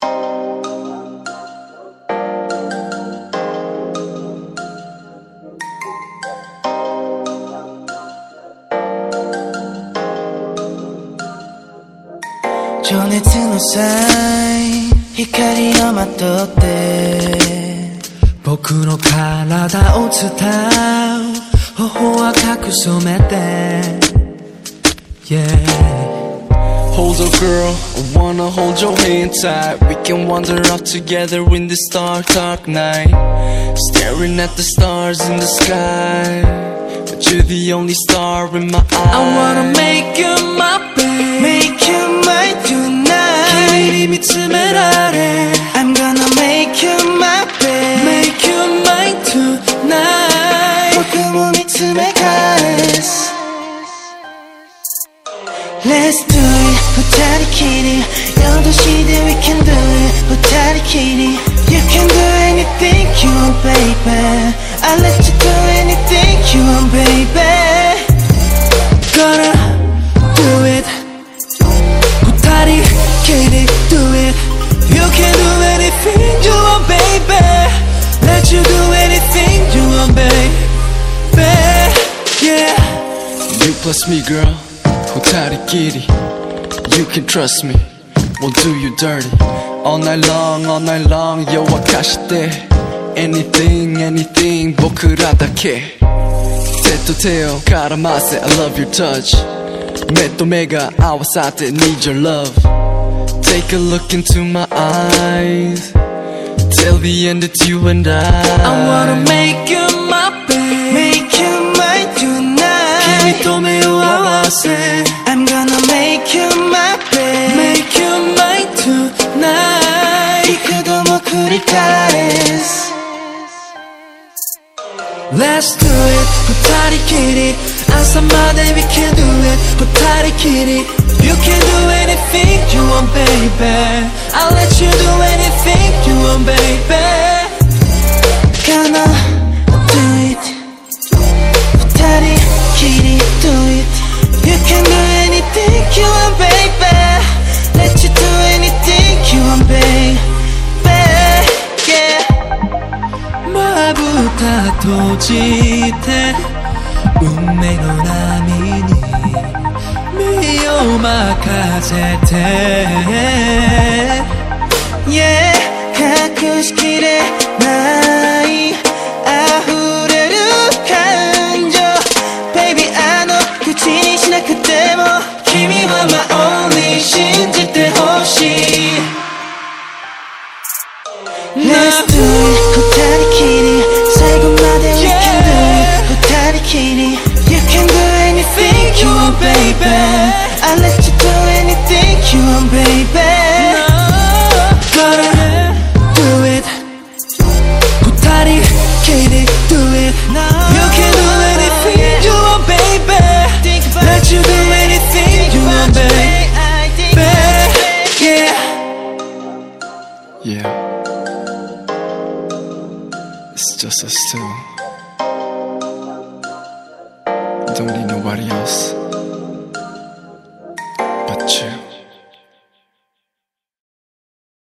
情熱の際光をまとって僕の体を伝う。頬は隠そめて。Yeah Hold up girl, I wanna hold your hand tight. We can wander off together in this dark, dark night. Staring at the stars in the sky. But you're the only star in my eyes. I wanna make you my baby, Make you my tonight 기다림이 틈을 아래 I'm gonna make you my baby, Make you my tonight. Let's do it. Hotel Kitty 12시 대 we can do it. Hotel Kitty You can do anything you want baby. I'll let you do anything you want baby. Gotta do it. Hotel Kitty do it. You can do anything you want baby. Let you do anything you want baby. Yeah. You plus me girl. Hotel Kitty You can trust me, we'll do you dirty All night long, all night long 夜明かして Anything, anything 僕らだけ手と手を絡ませ I love your touch 目と目が合わさって Need your love Take a look into my eyes Till the end it's you and I I wanna make you my babe Make you mine 君 tonight と目を合わせ I'm gonna make you my babe Make you mine tonight. 이끄도 뭐 그리 잘해 Let's do it, 부탁이끼리 아싸마대 we can do it, 부탁이끼리 You can do anything you want baby. I'll let you do anything you want baby. が閉じて運命の波に身を任せて。Yeah 隠しきれない。baby. I let you do anything you want, baby. Gotta do it. Do it. You can do anything you want, baby. Let you do anything you want, baby. Yeah. Yeah. It's just us two don't need nobody else.